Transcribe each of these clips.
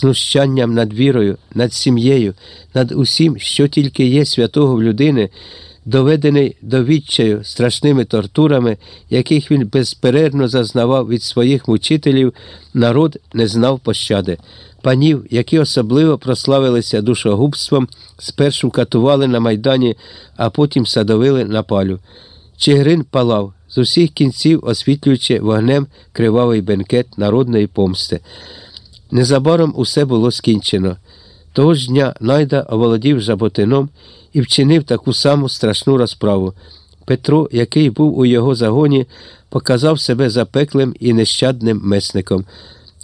знущанням над вірою, над сім'єю, над усім, що тільки є святого в людини, доведений до відчаю страшними тортурами, яких він безперервно зазнавав від своїх мучителів, народ не знав пощади. Панів, які особливо прославилися душогубством, спершу катували на майдані, а потім садовили на палю. Чигирин палав з усіх кінців, освітлюючи вогнем кривавий бенкет народної помсти. Незабаром усе було скінчено. Того ж дня Найда оволодів жаботином і вчинив таку саму страшну розправу. Петро, який був у його загоні, показав себе запеклим і нещадним месником.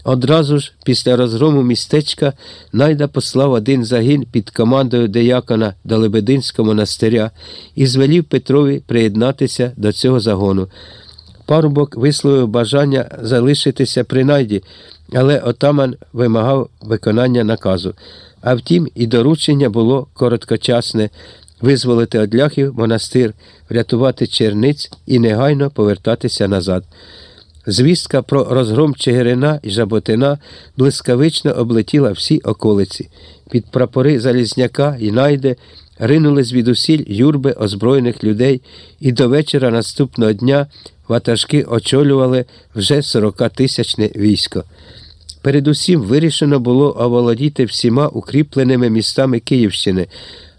Одразу ж, після розгрому містечка, Найда послав один загін під командою деякона до Лебединського монастиря і звелів Петрові приєднатися до цього загону. Парубок висловив бажання залишитися при найді, але отаман вимагав виконання наказу. А втім, і доручення було короткочасне визволити од ляхів монастир, врятувати черниць і негайно повертатися назад. Звістка про розгром Чигирина і Жаботина блискавично облетіла всі околиці. Під прапори Залізняка і Найде ринули звідусіль юрби озброєних людей, і до вечора наступного дня ватажки очолювали вже 40-тисячне військо. Передусім вирішено було оволодіти всіма укріпленими містами Київщини,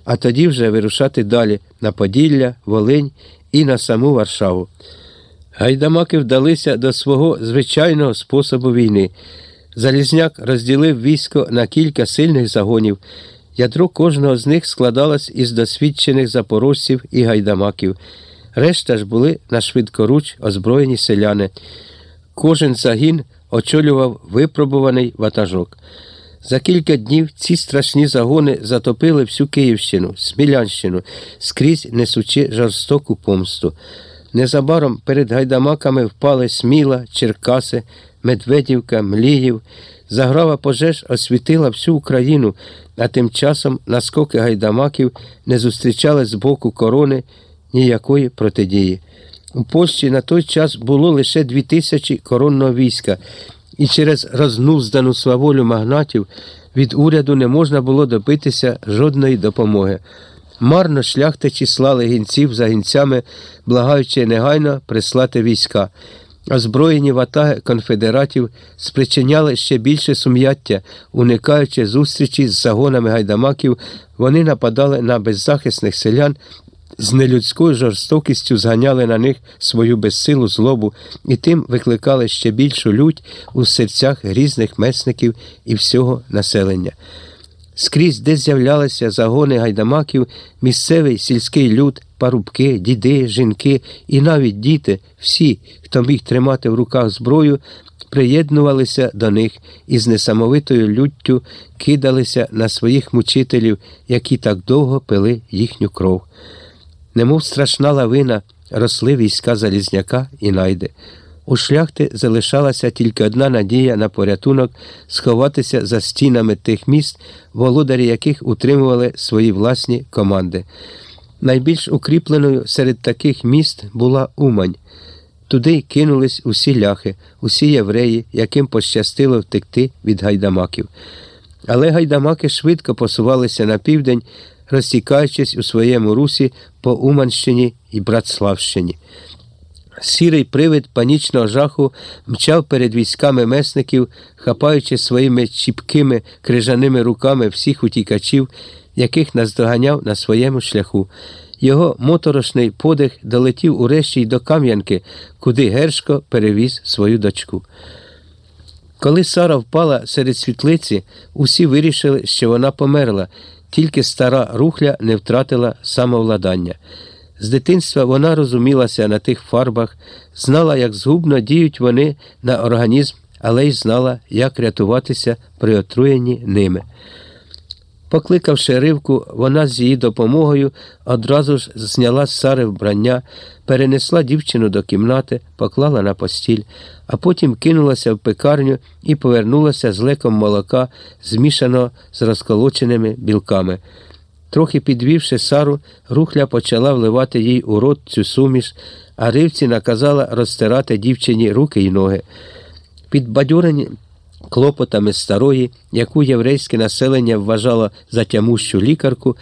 а тоді вже вирушати далі на Поділля, Волинь і на саму Варшаву. Гайдамаки вдалися до свого звичайного способу війни. Залізняк розділив військо на кілька сильних загонів. Ядро кожного з них складалось із досвідчених запорожців і гайдамаків. Решта ж були на швидкоруч озброєні селяни. Кожен загін очолював випробуваний ватажок. За кілька днів ці страшні загони затопили всю Київщину, Смілянщину, скрізь несучи жорстоку помсту. Незабаром перед гайдамаками впали Сміла, Черкаси, Медведівка, Мліїв. Заграва пожеж освітила всю Україну, а тим часом наскоки гайдамаків не зустрічали з боку корони ніякої протидії. У Польщі на той час було лише дві тисячі коронного війська, і через рознуздану сваволю магнатів від уряду не можна було добитися жодної допомоги. Марно шляхтичі слали гінців за гінцями, благаючи негайно прислати війська. Озброєні ватаги конфедератів спричиняли ще більше сум'яття, уникаючи зустрічі з загонами гайдамаків, вони нападали на беззахисних селян з нелюдською жорстокістю зганяли на них свою безсилу злобу і тим викликали ще більшу лють у серцях грізних месників і всього населення. Скрізь, де з'являлися загони гайдамаків, місцевий сільський люд, парубки, діди, жінки і навіть діти, всі, хто міг тримати в руках зброю, приєднувалися до них і з несамовитою люттю кидалися на своїх мучителів, які так довго пили їхню кров немов страшна лавина, росли війська Залізняка і найде. У шляхти залишалася тільки одна надія на порятунок сховатися за стінами тих міст, володарі яких утримували свої власні команди. Найбільш укріпленою серед таких міст була Умань. Туди й кинулись усі ляхи, усі євреї, яким пощастило втекти від гайдамаків. Але гайдамаки швидко посувалися на південь розтікаючись у своєму русі по Уманщині і Братславщині. Сірий привид панічного жаху мчав перед військами месників, хапаючи своїми чіпкими крижаними руками всіх утікачів, яких наздоганяв на своєму шляху. Його моторошний подих долетів урешті й до Кам'янки, куди Гершко перевіз свою дочку. Коли Сара впала серед світлиці, усі вирішили, що вона померла, тільки стара рухля не втратила самовладання. З дитинства вона розумілася на тих фарбах, знала, як згубно діють вони на організм, але й знала, як рятуватися при отруєнні ними. Покликавши ривку, вона з її допомогою одразу ж зняла з сари вбрання, перенесла дівчину до кімнати, поклала на постіль, а потім кинулася в пекарню і повернулася з леком молока, змішаного з розколоченими білками. Трохи підвівши сару, рухля почала вливати їй у рот цю суміш, а ривці наказала розтирати дівчині руки й ноги. Підбадьорені клопотами старої, яку єврейське населення вважало за тямущу лікарку,